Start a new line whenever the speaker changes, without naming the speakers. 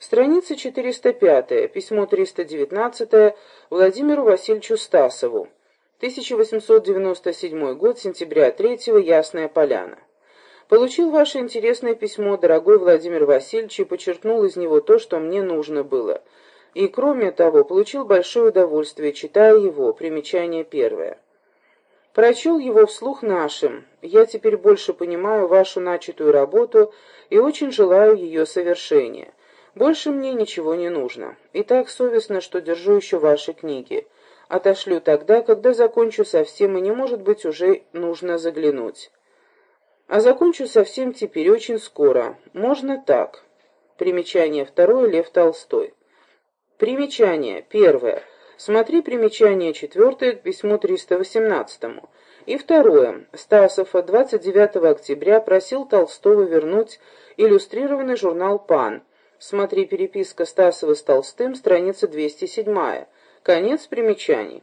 Страница 405, письмо 319 Владимиру Васильевичу Стасову. 1897 год, сентября 3 Ясная Поляна. Получил ваше интересное письмо, дорогой Владимир Васильевич, и подчеркнул из него то, что мне нужно было. И, кроме того, получил большое удовольствие, читая его, примечание первое. Прочел его вслух нашим. Я теперь больше понимаю вашу начатую работу и очень желаю ее совершения. Больше мне ничего не нужно. И так совестно, что держу еще ваши книги. Отошлю тогда, когда закончу совсем, и не может быть уже нужно заглянуть. А закончу совсем теперь очень скоро. Можно так. Примечание второе. Лев Толстой. Примечание первое. Смотри примечание четвертое к письму 318. И второе. Стасов 29 октября просил Толстого вернуть иллюстрированный журнал «Пан». Смотри переписка Стасова с Толстым, страница 207. Конец примечаний.